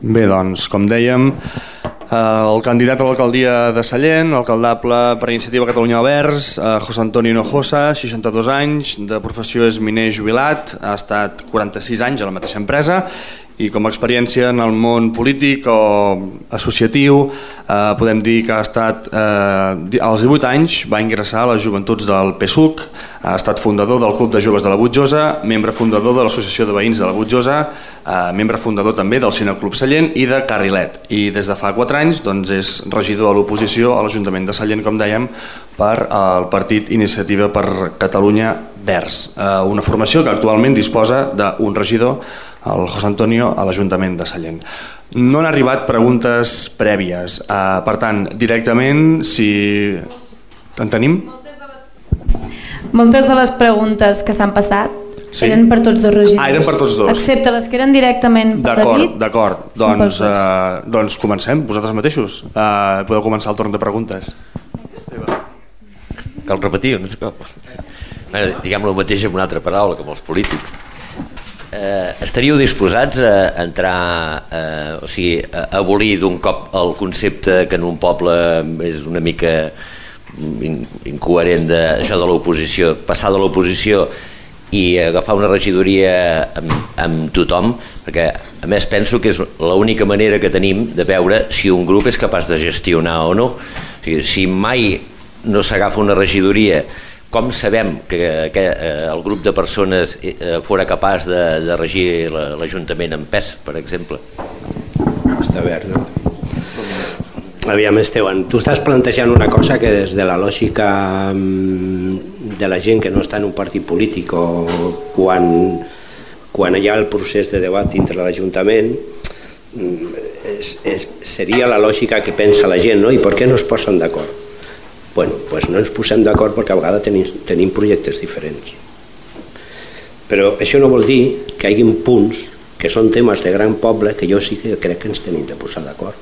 Bé, doncs, com dèiem, eh, el candidat a l'alcaldia de Sallent, alcaldable per Iniciativa Catalunya Verds, eh, José Antonio Hinojosa, 62 anys, de professió és miner jubilat, ha estat 46 anys a la mateixa empresa i com a experiència en el món polític o associatiu eh, podem dir que ha estat eh, als 18 anys va ingressar a les joventuts del PSUC ha estat fundador del Club de Joves de la Butjosa membre fundador de l'Associació de Veïns de la Butjosa eh, membre fundador també del Cineclub Sallent i de Carrilet. I des de fa 4 anys doncs, és regidor a l'oposició a l'Ajuntament de Sallent com dèiem per al Partit Iniciativa per Catalunya Verds. Eh, una formació que actualment disposa d'un regidor el José Antonio a l'Ajuntament de Sallent. No han arribat preguntes prèvies, uh, per tant, directament, si... En tenim? Moltes de les preguntes que s'han passat Sí. eren per tots dos regidors. Ah, eren per tots dos. Excepte les que eren directament per David. d'acord. Doncs, uh, doncs comencem, vosaltres mateixos. Uh, podeu començar el torn de preguntes. Cal repetir, no sé com. Bueno, diguem-lo mateix amb una altra paraula, com els polítics. Eh, estaríeu disposats a entrar, eh, o sigui, a abolir d'un cop el concepte que en un poble és una mica in, incoherent de, això de l'oposició, passar de l'oposició i agafar una regidoria amb, amb tothom, perquè a més penso que és l'única manera que tenim de veure si un grup és capaç de gestionar o no. O sigui, si mai no s'agafa una regidoria com sabem que, que eh, el grup de persones eh, fora capaç de, de regir la- l'Ajuntament en pes, per exemple? Està verd, no? Aviam, Esteban, tu estàs plantejant una cosa que des de la lògica mm, de la gent que no està en un partit polític o quan, quan hi ha el procés de debat dintre l'Ajuntament mm, és, és, seria la lògica que pensa la gent, no? I per què no es posen d'acord? Bueno, pues no ens posem d'acord perquè a vegades tenim, tenim projectes diferents. Però això no vol dir que hi hagi punts que són temes de gran poble que jo sí que crec que ens tenim de posar d'acord.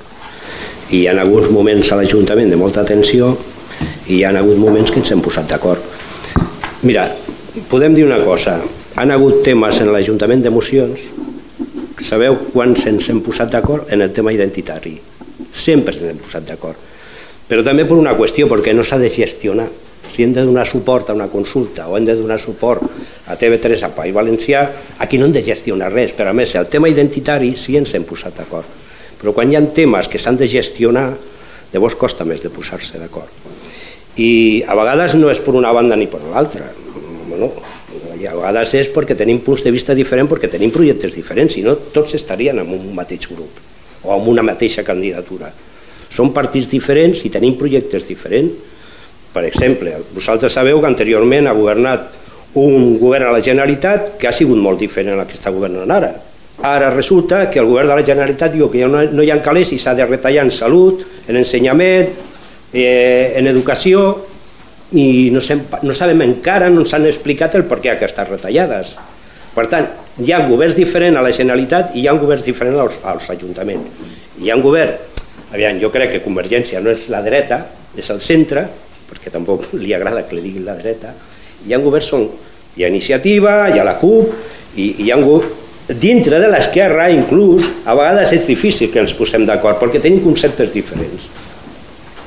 I hi ha hagut moments a l'Ajuntament de molta tensió i hi ha hagut moments que ens hem posat d'acord. Mira, podem dir una cosa, han hagut temes en l'Ajuntament d'emocions, sabeu quan ens hem posat d'acord en el tema identitari. Sempre ens hem posat d'acord. Però també per una qüestió, perquè no s'ha de gestionar. Si hem de donar suport a una consulta o hem de donar suport a TV3, a País Valencià, aquí no hem de gestionar res. Però a més, el tema identitari sí ens hem posat d'acord. Però quan hi ha temes que s'han de gestionar, llavors costa més de posar-se d'acord. I a vegades no és per una banda ni per l'altra. Bueno, i a vegades és perquè tenim punts de vista diferents, perquè tenim projectes diferents, si no tots estarien en un mateix grup o en una mateixa candidatura. Són partits diferents i tenim projectes diferents. Per exemple, vosaltres sabeu que anteriorment ha governat un govern a la Generalitat que ha sigut molt diferent al que està governant ara. Ara resulta que el govern de la Generalitat diu que no, no hi ha calés i s'ha de retallar en salut, en ensenyament, eh, en educació, i no, sem, no sabem encara, no ens han explicat el per què aquestes retallades. Per tant, hi ha governs diferents a la Generalitat i hi ha governs diferents als, als ajuntaments. Hi ha un govern, aviam, jo crec que Convergència no és la dreta, és el centre, perquè tampoc li agrada que li diguin la dreta, hi ha governs on hi ha iniciativa, hi ha la CUP, i, hi ha dintre de l'esquerra inclús, a vegades és difícil que ens posem d'acord, perquè tenim conceptes diferents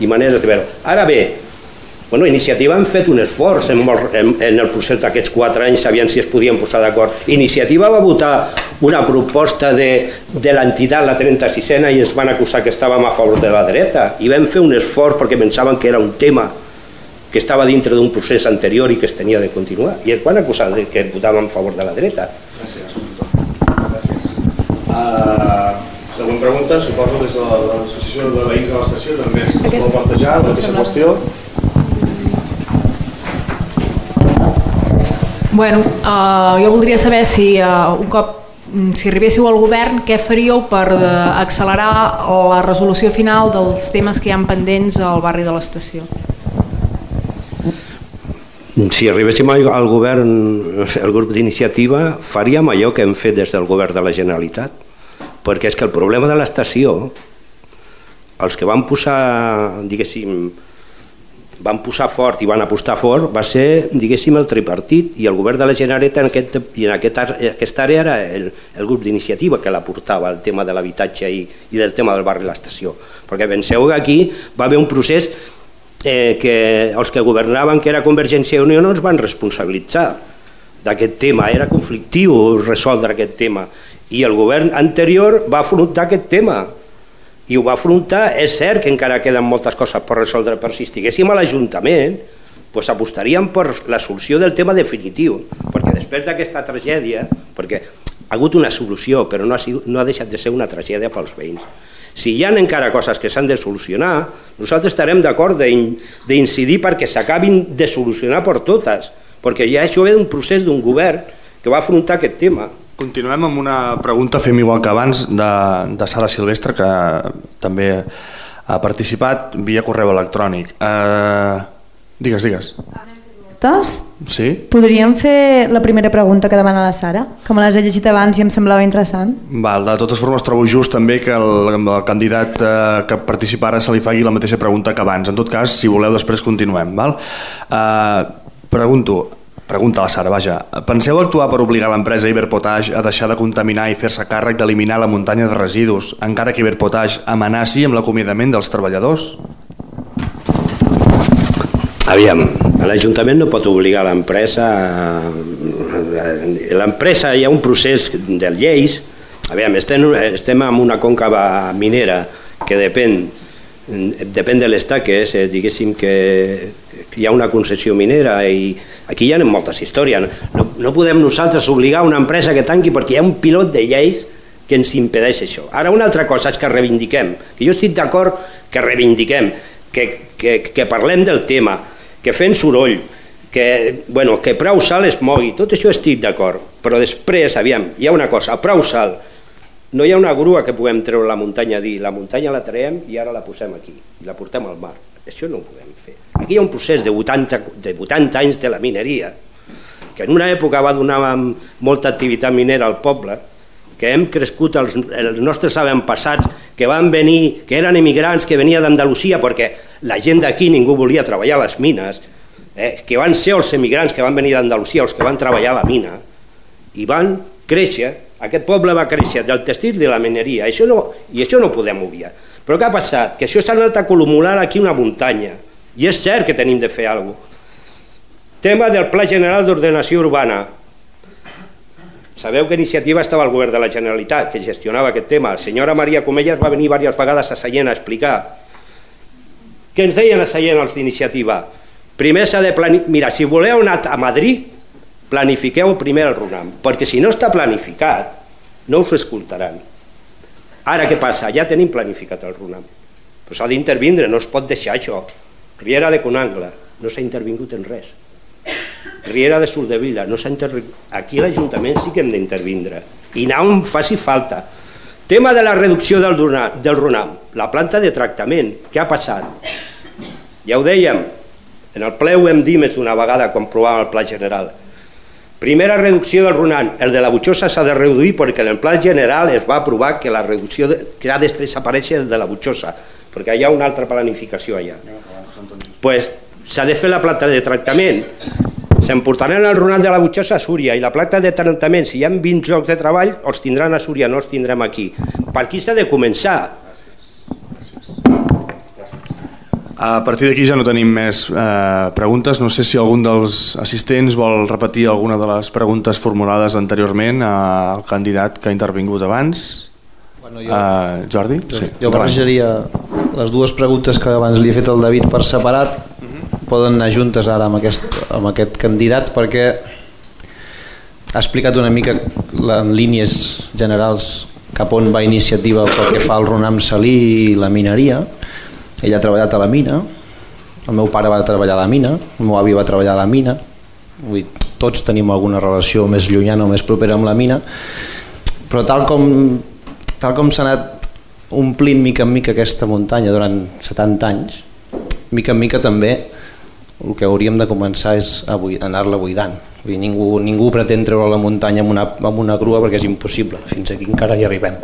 i maneres de veure. Ara bé, Bueno, Iniciativa han fet un esforç en, en, en el procés d'aquests quatre anys, sabien si es podien posar d'acord. Iniciativa va votar una proposta de, de l'entitat, la 36a, i ens van acusar que estàvem a favor de la dreta. I vam fer un esforç perquè pensaven que era un tema que estava dintre d'un procés anterior i que es tenia de continuar. I ens van acusar de que votàvem a favor de la dreta. Gràcies. Gràcies. Uh, següent pregunta, suposo des de l'Associació de Veïns de l'Estació també es vol plantejar la mateixa qüestió. Bueno, uh, jo voldria saber si uh, un cop si arribéssiu al govern, què faríeu per uh, accelerar la resolució final dels temes que hi ha pendents al barri de l'estació? Si arribéssim al govern, el grup d'iniciativa, faríem allò que hem fet des del govern de la Generalitat. Perquè és que el problema de l'estació, els que van posar, diguéssim, van posar fort i van apostar fort va ser, diguéssim, el tripartit i el govern de la Generalitat en, aquest, i en aquest, aquesta àrea era el, el grup d'iniciativa que la portava, el tema de l'habitatge i, i del tema del barri i l'estació. Perquè penseu que aquí va haver un procés eh, que els que governaven, que era Convergència i Unió, no ens van responsabilitzar d'aquest tema, era conflictiu resoldre aquest tema. I el govern anterior va afrontar aquest tema i ho va afrontar, és cert que encara queden moltes coses per resoldre, però si estiguéssim a l'Ajuntament pues apostaríem per la solució del tema definitiu, perquè després d'aquesta tragèdia, perquè ha hagut una solució, però no ha, sigut, no ha deixat de ser una tragèdia pels veïns. Si hi ha encara coses que s'han de solucionar, nosaltres estarem d'acord d'incidir perquè s'acabin de solucionar per totes, perquè ja això ve d'un procés d'un govern que va afrontar aquest tema. Continuem amb una pregunta, fem igual que abans, de, de Sara Silvestre, que també ha participat via correu electrònic. Uh, digues, digues. Sí? Podríem fer la primera pregunta que demana la Sara, que me l'has llegit abans i em semblava interessant. Val, de totes formes trobo just també que el, el candidat eh, que participa ara se li faci la mateixa pregunta que abans. En tot cas, si voleu, després continuem. Val? Eh, Pregunto, pregunta la Sara, vaja, penseu actuar per obligar l'empresa Iberpotage a deixar de contaminar i fer-se càrrec d'eliminar la muntanya de residus, encara que Iberpotage amenaci amb l'acomiadament dels treballadors? Aviam, l'Ajuntament no pot obligar l'empresa... L'empresa hi ha un procés de lleis, aviam, estem, estem en una conca minera que depèn, depèn de l'estat que és, eh, diguéssim que hi ha una concessió minera i aquí hi ha moltes històries. No, no podem nosaltres obligar una empresa que tanqui perquè hi ha un pilot de lleis que ens impedeix això. Ara una altra cosa és que reivindiquem, que jo estic d'acord que reivindiquem, que, que, que parlem del tema, que fem soroll, que, bueno, que prou sal es mogui, tot això estic d'acord, però després, aviam, hi ha una cosa, prou sal, no hi ha una grua que puguem treure la muntanya a dir, la muntanya la traiem i ara la posem aquí, i la portem al mar. Això no ho podem fer. Aquí hi ha un procés de 80, de 80 anys de la mineria, que en una època va donar molta activitat minera al poble, que hem crescut els, els nostres avantpassats que van venir, que eren emigrants, que venia d'Andalusia, perquè la gent d'aquí ningú volia treballar a les mines, eh, que van ser els emigrants que van venir d'Andalusia, els que van treballar a la mina, i van créixer, aquest poble va créixer del textil i de la mineria, això no, i això no podem obviar. Però què ha passat? Que això s'ha anat acumulant aquí una muntanya. I és cert que tenim de fer alguna cosa. Tema del Pla General d'Ordenació Urbana. Sabeu que iniciativa estava el govern de la Generalitat, que gestionava aquest tema. La senyora Maria Comelles va venir diverses vegades a Sallent a explicar. Què ens deien a Sallent els d'iniciativa? Primer s'ha de planificar... Mira, si voleu anar a Madrid, planifiqueu primer el RUNAM, perquè si no està planificat, no us escoltaran. Ara què passa? Ja tenim planificat el RUNAM. Però s'ha d'intervindre, no es pot deixar això. Riera de Conangla, no s'ha intervingut en res. Riera de Surdevila, no s'ha intervingut. Aquí a l'Ajuntament sí que hem d'intervindre. I anar on faci falta. Tema de la reducció del, del RUNAM, la planta de tractament, què ha passat? Ja ho dèiem, en el ple ho hem dit més d'una vegada quan provàvem el pla general Primera reducció del Ronan, el de la Butxosa s'ha de reduir perquè en el pla general es va aprovar que la reducció de, que ha de desaparèixer el de la Butxosa, perquè hi ha una altra planificació allà. pues, s'ha de fer la planta de tractament, s'emportaran el Ronan de la Butxosa a Súria i la planta de tractament, si hi ha 20 jocs de treball, els tindran a Súria, no els tindrem aquí. Per aquí s'ha de començar, A partir d'aquí ja no tenim més eh, preguntes. No sé si algun dels assistents vol repetir alguna de les preguntes formulades anteriorment al candidat que ha intervingut abans. Bueno, jo, uh, Jordi? Jo, sí, jo barrejaria les dues preguntes que abans li he fet al David per separat. Uh mhm. -huh. Poden anar juntes ara amb aquest, amb aquest candidat perquè ha explicat una mica en línies generals cap on va iniciativa pel que fa al Ronam Salí i la mineria ell ha treballat a la mina, el meu pare va treballar a la mina, el meu avi va treballar a la mina, vull dir, tots tenim alguna relació més llunyana o més propera amb la mina, però tal com, tal com s'ha anat omplint mica en mica aquesta muntanya durant 70 anys, mica en mica també el que hauríem de començar és a anar-la buidant. Vull dir, ningú, ningú pretén treure la muntanya amb una, amb una grua perquè és impossible, fins aquí encara hi arribem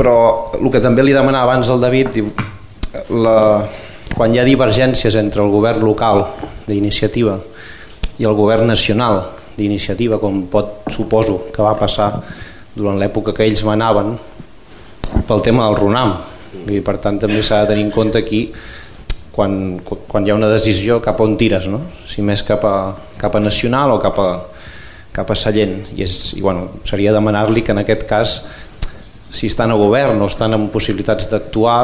però el que també li demanava abans al David diu, la, quan hi ha divergències entre el govern local d'iniciativa i el govern nacional d'iniciativa, com pot, suposo, que va passar durant l'època que ells manaven pel tema del RUNAM. I per tant també s'ha de tenir en compte aquí quan, quan hi ha una decisió cap on tires, no? si més cap a, cap a nacional o cap a, cap a Sallent. I, és, i bueno, seria demanar-li que en aquest cas, si estan a govern o estan en possibilitats d'actuar,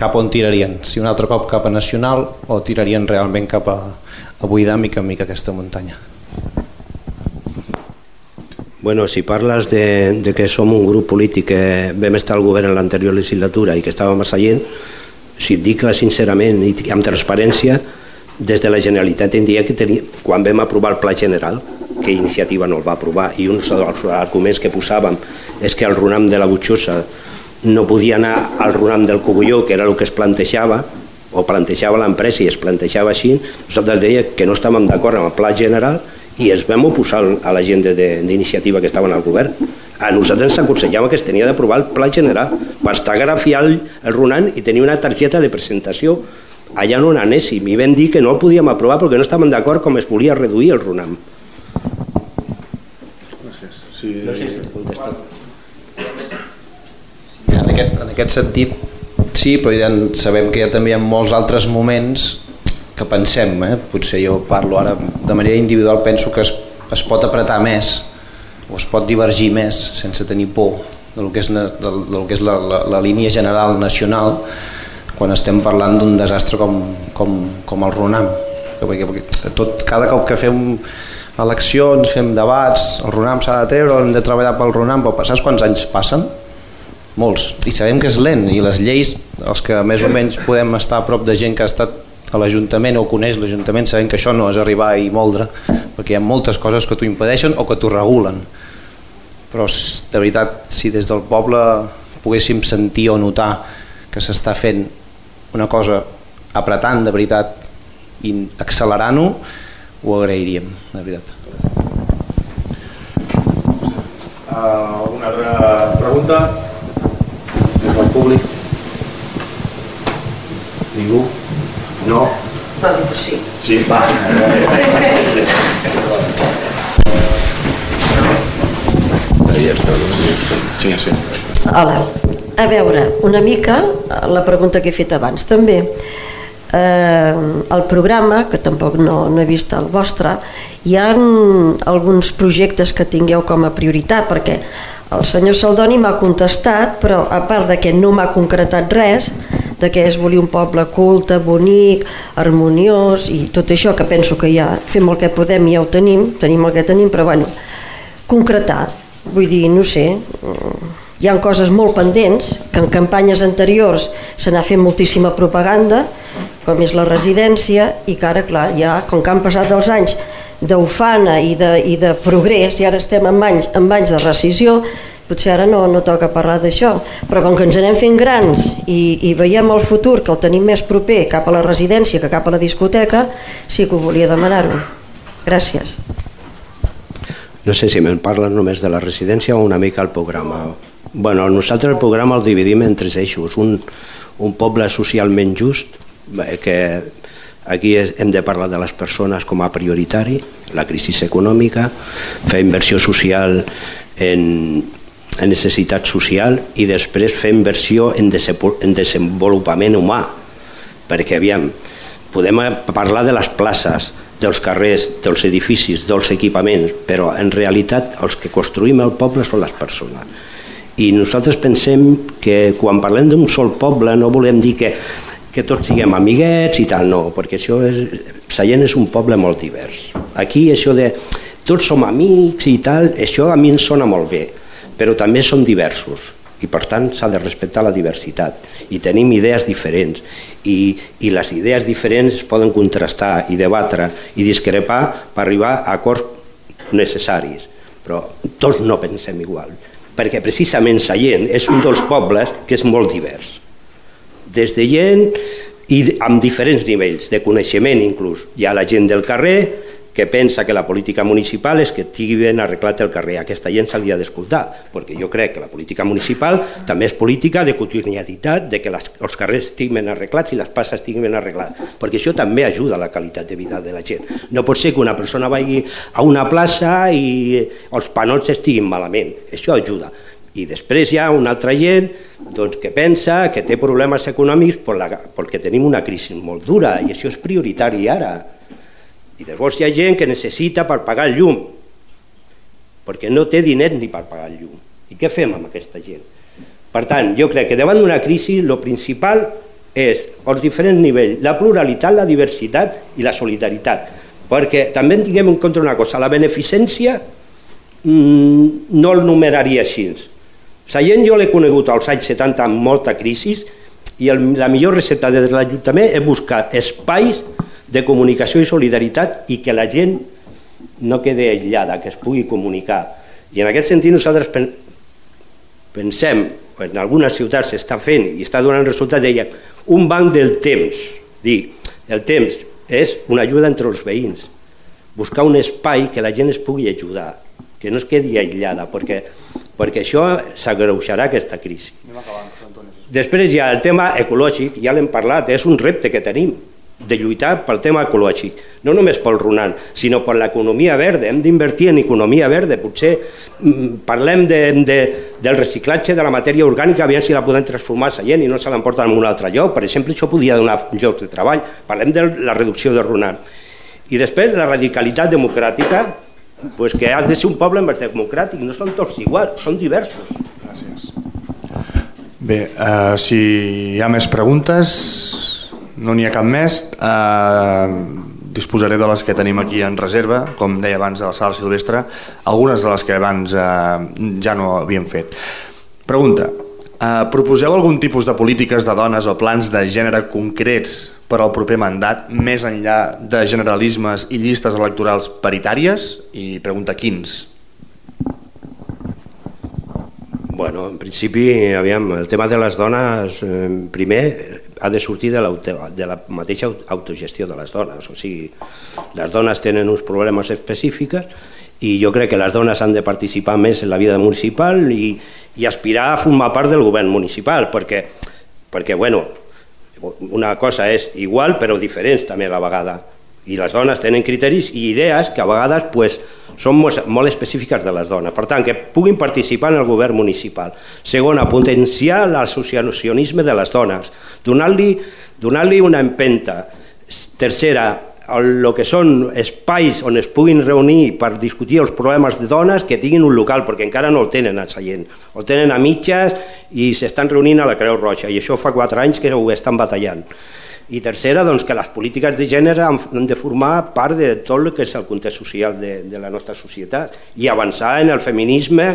cap on tirarien? Si un altre cop cap a nacional o tirarien realment cap a, a buidar mica en mica aquesta muntanya? Bueno, si parles de, de que som un grup polític que vam estar al govern en l'anterior legislatura i que estàvem a Sallent, si et dic sincerament i amb transparència, des de la Generalitat en dia que tenia, quan vam aprovar el Pla General, que iniciativa no el va aprovar, i uns dels arguments que posàvem és que el runam de la Butxosa no podia anar al runam del Cogulló, que era el que es plantejava, o plantejava l'empresa i es plantejava així, nosaltres deia que no estàvem d'acord amb el pla general i es vam oposar a la gent d'iniciativa que estaven al govern. A nosaltres ens aconsellava que es tenia d'aprovar el pla general per estar grafiar el, el i tenir una targeta de presentació allà on anéssim i vam dir que no el podíem aprovar perquè no estàvem d'acord com es volia reduir el runam. Sí. No sé si contestat. En aquest, en aquest sentit, sí, però ja sabem que ha també hi ha molts altres moments que pensem, eh? potser jo parlo ara de manera individual, penso que es, es pot apretar més o es pot divergir més sense tenir por del que és, del, del que és la, la, la línia general nacional quan estem parlant d'un desastre com, com, com el RUNAM perquè, perquè tot, cada cop que fem eleccions, fem debats el RUNAM s'ha de treure, hem de treballar pel RUNAM però saps quants anys passen? molts, i sabem que és lent i les lleis, els que més o menys podem estar a prop de gent que ha estat a l'Ajuntament o coneix l'Ajuntament sabem que això no és arribar i moldre perquè hi ha moltes coses que t'ho impedeixen o que t'ho regulen però de veritat si des del poble poguéssim sentir o notar que s'està fent una cosa apretant de veritat i accelerant-ho ho agrairíem de veritat uh, alguna altra pregunta des del públic ningú? No? Va sí. Sí, va. Sí, sí. Hola. A veure, una mica la pregunta que he fet abans també. Eh, el programa, que tampoc no, no he vist el vostre, hi ha alguns projectes que tingueu com a prioritat, perquè el senyor Saldoni m'ha contestat, però a part de que no m'ha concretat res, de que es volia un poble culte, bonic, harmoniós i tot això que penso que ja fem el que podem i ja ho tenim, tenim el que tenim, però bueno, concretar, vull dir, no sé, hi han coses molt pendents, que en campanyes anteriors se n'ha fet moltíssima propaganda, com és la residència, i que ara, clar, ja, com que han passat els anys d'ufana i, de, i de progrés, i ara estem en anys, en anys de rescisió, potser ara no, no toca parlar d'això, però com que ens anem fent grans i, i veiem el futur que el tenim més proper cap a la residència que cap a la discoteca, sí que ho volia demanar-ho. Gràcies. No sé si me'n parlen només de la residència o una mica el programa. Bueno, nosaltres el programa el dividim en tres eixos. Un, un poble socialment just, que aquí hem de parlar de les persones com a prioritari, la crisi econòmica, fer inversió social en, en necessitat social i després fer inversió en, en desenvolupament humà perquè aviam, podem parlar de les places, dels carrers, dels edificis, dels equipaments, però en realitat els que construïm el poble són les persones. I nosaltres pensem que quan parlem d'un sol poble no volem dir que, que tots siguem amiguets i tal, no, perquè això és, Sallent és un poble molt divers. Aquí això de tots som amics i tal, això a mi em sona molt bé, però també som diversos i per tant s'ha de respectar la diversitat i tenim idees diferents i, i les idees diferents es poden contrastar i debatre i discrepar per arribar a acords necessaris però tots no pensem igual perquè precisament Sallent és un dels pobles que és molt divers des de gent i amb diferents nivells de coneixement inclús hi ha la gent del carrer que pensa que la política municipal és que estigui ben arreglat el carrer. Aquesta gent s'hauria d'escoltar, perquè jo crec que la política municipal també és política de quotidianitat, de que les, els carrers estiguin ben arreglats i les passes estiguin ben arreglades, perquè això també ajuda a la qualitat de vida de la gent. No pot ser que una persona vagi a una plaça i els panots estiguin malament, això ajuda. I després hi ha una altra gent doncs, que pensa que té problemes econòmics per la, perquè tenim una crisi molt dura i això és prioritari ara i llavors hi ha gent que necessita per pagar el llum, perquè no té diners ni per pagar el llum. I què fem amb aquesta gent? Per tant, jo crec que davant d'una crisi el principal és els diferents nivells, la pluralitat, la diversitat i la solidaritat. Perquè també en tinguem en compte una cosa, la beneficència mmm, no el numeraria així. La gent jo l'he conegut als anys 70 amb molta crisi i el, la millor recepta de l'Ajuntament és buscar espais de comunicació i solidaritat i que la gent no quede aïllada, que es pugui comunicar. I en aquest sentit nosaltres pensem, en algunes ciutats s'està fent i està donant resultat, deia, un banc del temps. Dir, el temps és una ajuda entre els veïns, buscar un espai que la gent es pugui ajudar, que no es quedi aïllada, perquè, perquè això s'agreuixarà aquesta crisi. Després hi ha el tema ecològic, ja l'hem parlat, és un repte que tenim de lluitar pel tema ecològic, no només pel Ronan, sinó per l'economia verda. Hem d'invertir en economia verda. Potser mm, parlem de, de, del reciclatge de la matèria orgànica, aviam si la podem transformar a Sallent i no se l'emporten en un altre lloc. Per exemple, això podria donar llocs de treball. Parlem de la reducció de Ronan. I després, la radicalitat democràtica, pues que has de ser un poble més democràtic, no són tots iguals, són diversos. Gràcies. Bé, uh, si hi ha més preguntes, no n'hi ha cap més. Eh, disposaré de les que tenim aquí en reserva, com deia abans de la sala silvestre, algunes de les que abans eh, ja no havíem fet. Pregunta, eh, proposeu algun tipus de polítiques de dones o plans de gènere concrets per al proper mandat, més enllà de generalismes i llistes electorals paritàries? I pregunta quins? Bueno, en principi, aviam, el tema de les dones, eh, primer, ha de sortir de, de la mateixa autogestió de les dones. O sigui, les dones tenen uns problemes específics i jo crec que les dones han de participar més en la vida municipal i, i aspirar a formar part del govern municipal, perquè, perquè bueno, una cosa és igual però diferents també a la vegada i les dones tenen criteris i idees que a vegades pues, són molt, específiques de les dones. Per tant, que puguin participar en el govern municipal. Segona, potenciar l'associacionisme de les dones, donar-li donar, -li, una empenta. Tercera, el, que són espais on es puguin reunir per discutir els problemes de dones que tinguin un local, perquè encara no el tenen a Sallent. El tenen a mitges i s'estan reunint a la Creu Roja, i això fa quatre anys que ho estan batallant. I tercera, doncs, que les polítiques de gènere han de formar part de tot el que és el context social de, de la nostra societat i avançar en el feminisme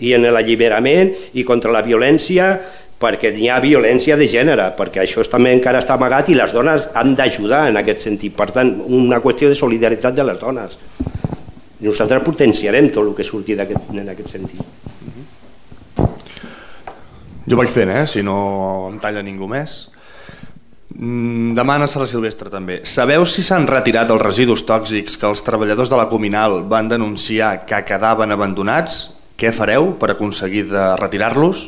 i en l'alliberament i contra la violència perquè hi ha violència de gènere, perquè això també encara està amagat i les dones han d'ajudar en aquest sentit. Per tant, una qüestió de solidaritat de les dones. Nosaltres potenciarem tot el que surti en aquest sentit. Jo vaig fent, eh? si no em talla ningú més. Mm, demana Sala Silvestre també. Sabeu si s'han retirat els residus tòxics que els treballadors de la Cominal van denunciar que quedaven abandonats? Què fareu per aconseguir de retirar-los?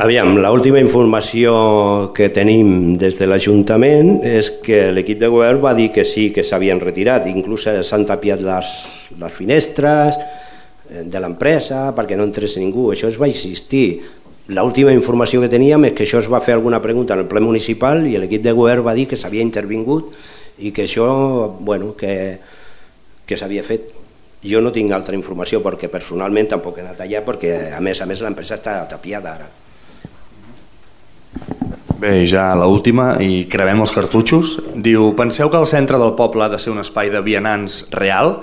Aviam, l'última informació que tenim des de l'Ajuntament és que l'equip de govern va dir que sí, que s'havien retirat, inclús s'han tapiat les, les finestres eh, de l'empresa perquè no entrés ningú, això es va existir L'última informació que teníem és que això es va fer alguna pregunta en el ple municipal i l'equip de govern va dir que s'havia intervingut i que això, bueno, que, que s'havia fet. Jo no tinc altra informació perquè personalment tampoc he anat allà perquè a més a més l'empresa està tapiada ara. Bé, ja l'última i crevem els cartutxos. Diu, penseu que el centre del poble ha de ser un espai de vianants real?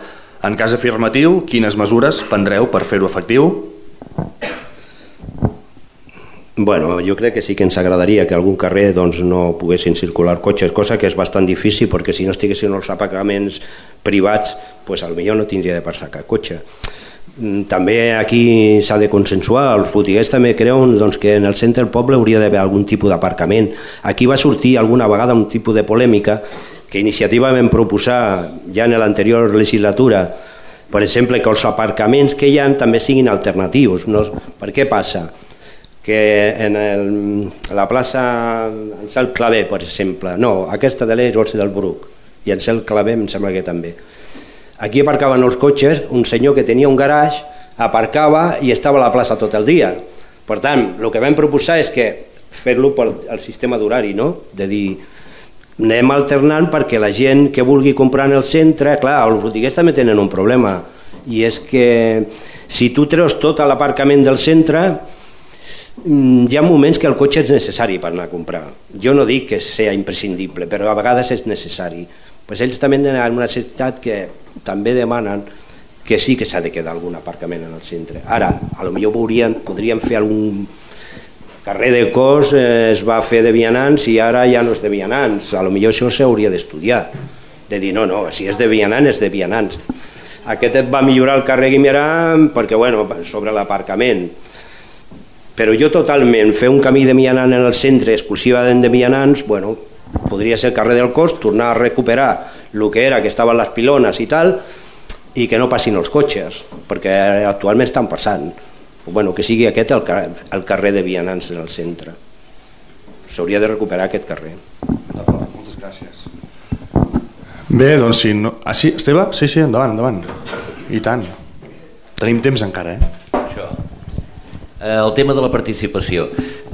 En cas afirmatiu, quines mesures prendreu per fer-ho efectiu? Bueno, jo crec que sí que ens agradaria que algun carrer doncs, no poguessin circular cotxes, cosa que és bastant difícil perquè si no estiguessin els apagaments privats, pues, millor no tindria de passar cap cotxe. Mm, també aquí s'ha de consensuar, els botiguers també creuen doncs, que en el centre del poble hauria d'haver algun tipus d'aparcament. Aquí va sortir alguna vegada un tipus de polèmica que iniciativa vam proposar ja en l'anterior legislatura, per exemple, que els aparcaments que hi ha també siguin alternatius. No? Per què passa? Que en el, la plaça en Cel Clavé, per exemple, no, aquesta de l'Eix Orsi del Bruc, i en Cel Clavé em sembla que també. Aquí aparcaven els cotxes, un senyor que tenia un garage, aparcava i estava a la plaça tot el dia. Per tant, el que vam proposar és que fer-lo pel el sistema d'horari, no? de dir, anem alternant perquè la gent que vulgui comprar en el centre, clar, els botiguers també tenen un problema, i és que si tu treus tot l'aparcament del centre, mm, hi ha moments que el cotxe és necessari per anar a comprar. Jo no dic que sigui imprescindible, però a vegades és necessari. Pues ells també tenen una necessitat que també demanen que sí que s'ha de quedar algun aparcament en el centre. Ara, a lo millor veurien, podríem fer algun carrer de cos eh, es va fer de vianants i ara ja no és de vianants. A lo millor això s'hauria d'estudiar. De dir, no, no, si és de vianant és de vianants. Aquest et va millorar el carrer Guimerà perquè, bueno, sobre l'aparcament. Però jo totalment, fer un camí de vianant en el centre exclusivament de vianants, bueno, podria ser el carrer del Cos, tornar a recuperar el que era, que estaven les pilones i tal, i que no passin els cotxes, perquè actualment estan passant bueno, que sigui aquest el, el carrer de Vianants en el centre. S'hauria de recuperar aquest carrer. Moltes gràcies. Bé, doncs si no... Ah, sí, Esteve? Sí, sí, endavant, endavant. I tant. Tenim temps encara, eh? Això. Eh, el tema de la participació.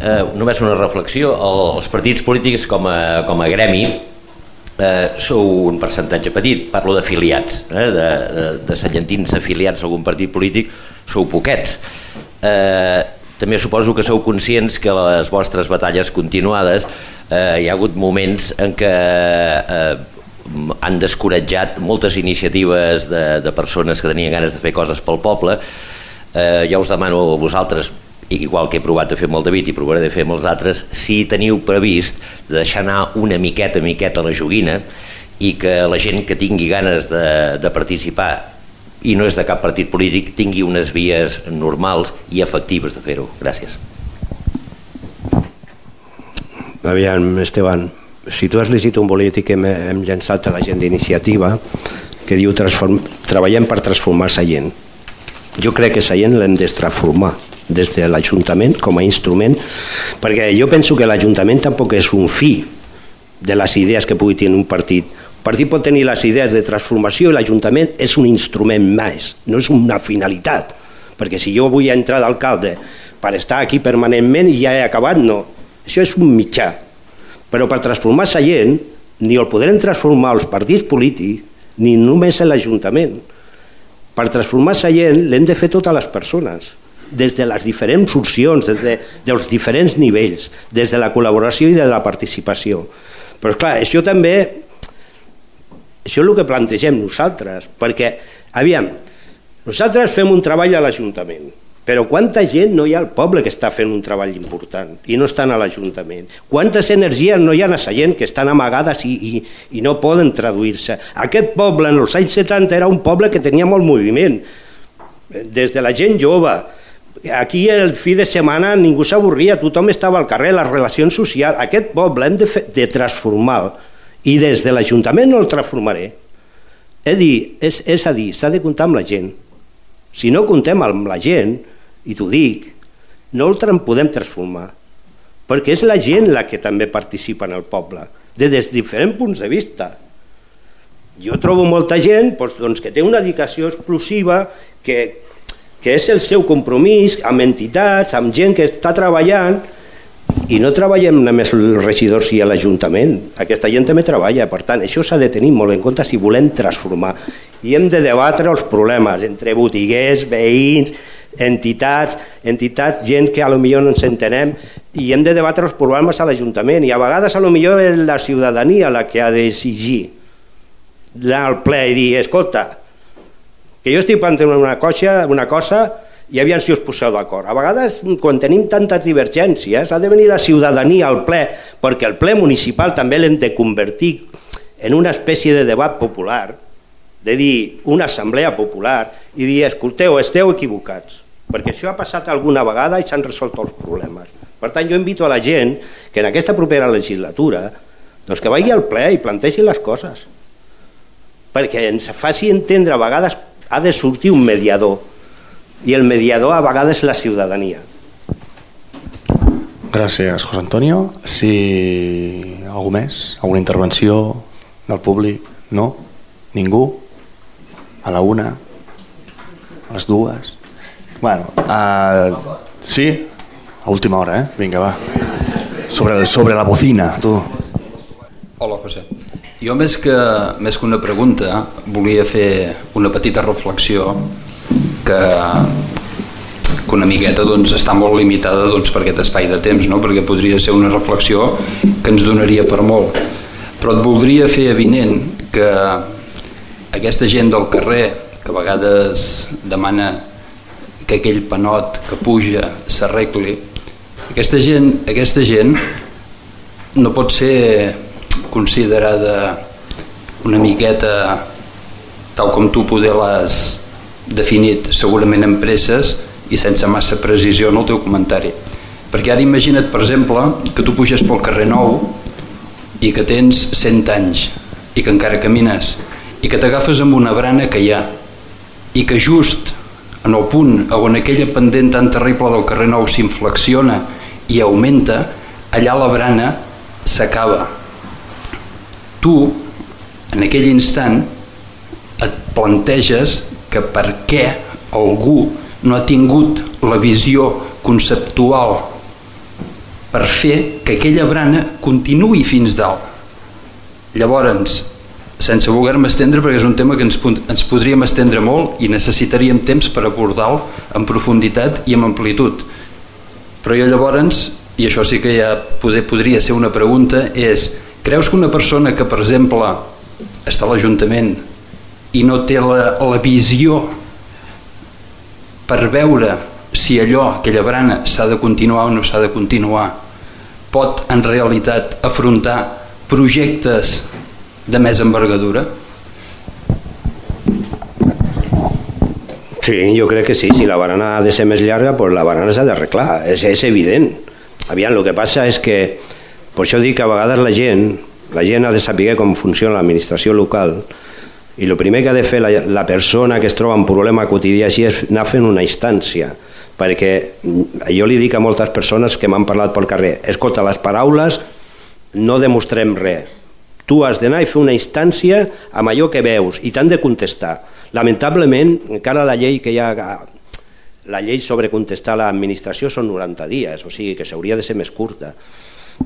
Eh, només una reflexió. El, els partits polítics com a, com a gremi eh, sou un percentatge petit. Parlo d'afiliats, eh, de, de, de sallentins afiliats a algun partit polític, sou poquets eh, també suposo que sou conscients que les vostres batalles continuades eh, hi ha hagut moments en què eh, han descoratjat moltes iniciatives de, de persones que tenien ganes de fer coses pel poble eh, ja us demano a vosaltres igual que he provat de fer el David i provaré de fer els altres, si teniu previst de deixar anar una miqueta, miqueta la joguina i que la gent que tingui ganes de, de participar i no és de cap partit polític, tingui unes vies normals i efectives de fer-ho. Gràcies. Aviam, Esteban, si tu has llegit un bolític que hem, hem llançat a la gent d'iniciativa que diu transform, treballem per transformar Sallent. Jo crec que Sallent l'hem de transformar des de l'Ajuntament com a instrument, perquè jo penso que l'Ajuntament tampoc és un fi de les idees que pugui tenir un partit partit pot tenir les idees de transformació i l'Ajuntament és un instrument més, no és una finalitat. Perquè si jo vull entrar d'alcalde per estar aquí permanentment i ja he acabat, no. Això és un mitjà. Però per transformar la gent, ni el podrem transformar els partits polítics, ni només l'Ajuntament. Per transformar la gent l'hem de fer totes les persones, des de les diferents opcions, des de, dels diferents nivells, des de la col·laboració i de la participació. Però, clar, això també això és el que plantegem nosaltres, perquè, aviam, nosaltres fem un treball a l'Ajuntament, però quanta gent no hi ha al poble que està fent un treball important i no estan a l'Ajuntament? Quantes energies no hi ha a la gent que estan amagades i, i, i no poden traduir-se? Aquest poble en els anys 70 era un poble que tenia molt moviment, des de la gent jove, aquí el fi de setmana ningú s'avorria, tothom estava al carrer, les relacions socials, aquest poble hem de, fer, de transformar i des de l'Ajuntament no el transformaré. És, dir, és, és a dir, s'ha de comptar amb la gent. Si no comptem amb la gent, i t'ho dic, no el podem transformar, perquè és la gent la que també participa en el poble, des de diferents punts de vista. Jo trobo molta gent doncs, doncs, que té una dedicació explosiva, que, que és el seu compromís amb entitats, amb gent que està treballant, i no treballem només els regidors i l'Ajuntament, aquesta gent també treballa, per tant, això s'ha de tenir molt en compte si volem transformar. I hem de debatre els problemes entre botiguers, veïns, entitats, entitats, gent que a lo millor no ens entenem, i hem de debatre els problemes a l'Ajuntament, i a vegades a lo millor és la ciutadania la que ha d'exigir anar al ple i dir, escolta, que jo estic plantejant una cosa, una cosa i aviam si us poseu d'acord. A vegades, quan tenim tantes divergències, ha de venir la ciutadania al ple, perquè el ple municipal també l'hem de convertir en una espècie de debat popular, de dir una assemblea popular i dir, escolteu, esteu equivocats, perquè això ha passat alguna vegada i s'han resolt els problemes. Per tant, jo invito a la gent que en aquesta propera legislatura Doncs que vagi al ple i plantegi les coses. Perquè ens faci entendre, a vegades ha de sortir un mediador, i el mediador a vegades és la ciutadania. Gràcies, José Antonio. Si algú més? Alguna intervenció del públic? No? Ningú? A la una? A les dues? Bueno, uh, sí? A última hora, eh? Vinga, va. Sobre, sobre la bocina, tu. Hola, José. Jo més que, més que una pregunta volia fer una petita reflexió que, que una miqueta doncs, està molt limitada doncs, per aquest espai de temps, no? perquè podria ser una reflexió que ens donaria per molt. Però et voldria fer evident que aquesta gent del carrer que a vegades demana que aquell panot que puja s'arregli, aquesta gent, aquesta gent no pot ser considerada una miqueta tal com tu poder l'has definit segurament en presses i sense massa precisió en el teu comentari. Perquè ara imagina't per exemple que tu puges pel carrer Nou i que tens 100 anys i que encara camines i que t'agafes amb una brana que hi ha i que just en el punt on aquella pendent tan terrible del carrer Nou s'inflexiona i augmenta allà la brana s'acaba tu en aquell instant et planteges que per què algú no ha tingut la visió conceptual per fer que aquella brana continuï fins dalt. Llavors, sense voler-me estendre, perquè és un tema que ens, ens podríem estendre molt i necessitaríem temps per abordar-lo en profunditat i amb amplitud. Però jo llavors, i això sí que ja poder, podria ser una pregunta, és creus que una persona que, per exemple, està a l'Ajuntament i no té la, la visió per veure si allò, aquella brana, s'ha de continuar o no s'ha de continuar, pot en realitat afrontar projectes de més envergadura? Sí, jo crec que sí. Si la barana ha de ser més llarga, pues la barana s'ha d'arreglar. És, és evident. Aviam, el que passa és que, per això dic que a vegades la gent, la gent ha de saber com funciona l'administració local i el primer que ha de fer la, la persona que es troba en problema quotidià així és anar fent una instància perquè jo li dic a moltes persones que m'han parlat pel carrer escolta, les paraules no demostrem res. Tu has d'anar i fer una instància amb allò que veus i t'han de contestar. Lamentablement encara la llei que hi ha la llei sobre contestar l'administració són 90 dies o sigui que s'hauria de ser més curta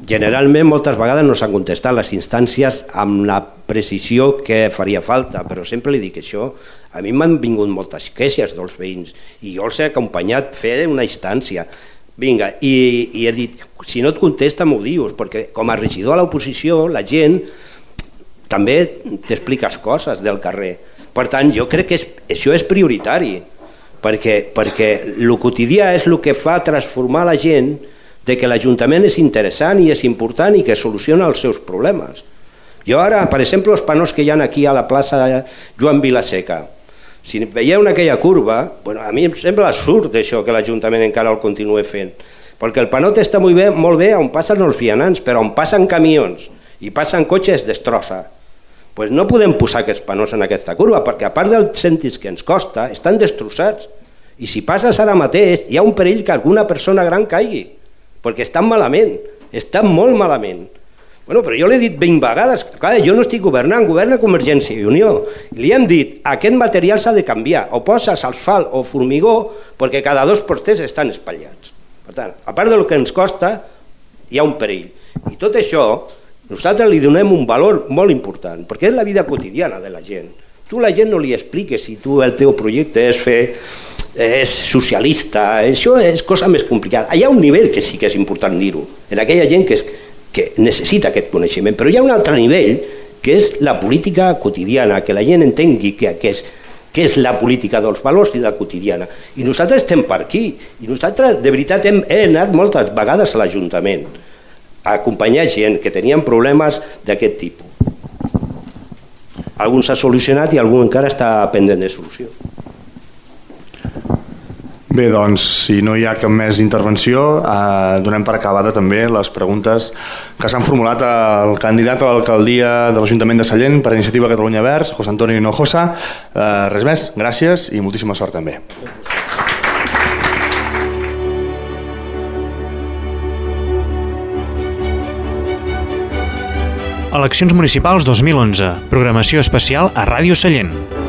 Generalment, moltes vegades no s'han contestat les instàncies amb la precisió que faria falta, però sempre li dic això. A mi m'han vingut moltes queixes dels veïns i jo els he acompanyat a fer una instància. Vinga, i, i he dit, si no et contesta m'ho dius, perquè com a regidor a l'oposició la gent també t'expliques coses del carrer. Per tant, jo crec que és, això és prioritari, perquè, perquè el quotidià és el que fa transformar la gent de que l'Ajuntament és interessant i és important i que soluciona els seus problemes. Jo ara, per exemple, els panors que hi ha aquí a la plaça Joan Vilaseca, si veieu en aquella curva, bueno, a mi em sembla absurd això que l'Ajuntament encara el continuï fent, perquè el panot està molt bé, molt bé on passen els vianants, però on passen camions i passen cotxes destrossa. Pues no podem posar aquests panors en aquesta curva, perquè a part dels cèntims que ens costa, estan destrossats. I si passes ara mateix, hi ha un perill que alguna persona gran caigui perquè estan malament, estan molt malament. Bueno, però jo l'he dit 20 vegades, clar, jo no estic governant, governa Convergència i Unió. Li hem dit, aquest material s'ha de canviar, o poses asfalt o formigó, perquè cada dos porters estan espatllats. Per tant, a part del que ens costa, hi ha un perill. I tot això, nosaltres li donem un valor molt important, perquè és la vida quotidiana de la gent. Tu la gent no li expliques si tu el teu projecte és fer és socialista, això és cosa més complicada. Hi ha un nivell que sí que és important dir-ho, en aquella gent que, és, que necessita aquest coneixement, però hi ha un altre nivell que és la política quotidiana, que la gent entengui que, que és, que és la política dels valors i la quotidiana. I nosaltres estem per aquí, i nosaltres de veritat hem, hem anat moltes vegades a l'Ajuntament a acompanyar gent que tenien problemes d'aquest tipus. Alguns s'ha solucionat i algun encara està pendent de solució. Bé, doncs, si no hi ha cap més intervenció, eh, donem per acabada també les preguntes que s'han formulat al candidat a l'alcaldia de l'Ajuntament de Sallent per Iniciativa Catalunya Verds, José Antonio Hinojosa. Eh, res més, gràcies i moltíssima sort també. Eleccions municipals 2011. Programació especial a Ràdio Sallent.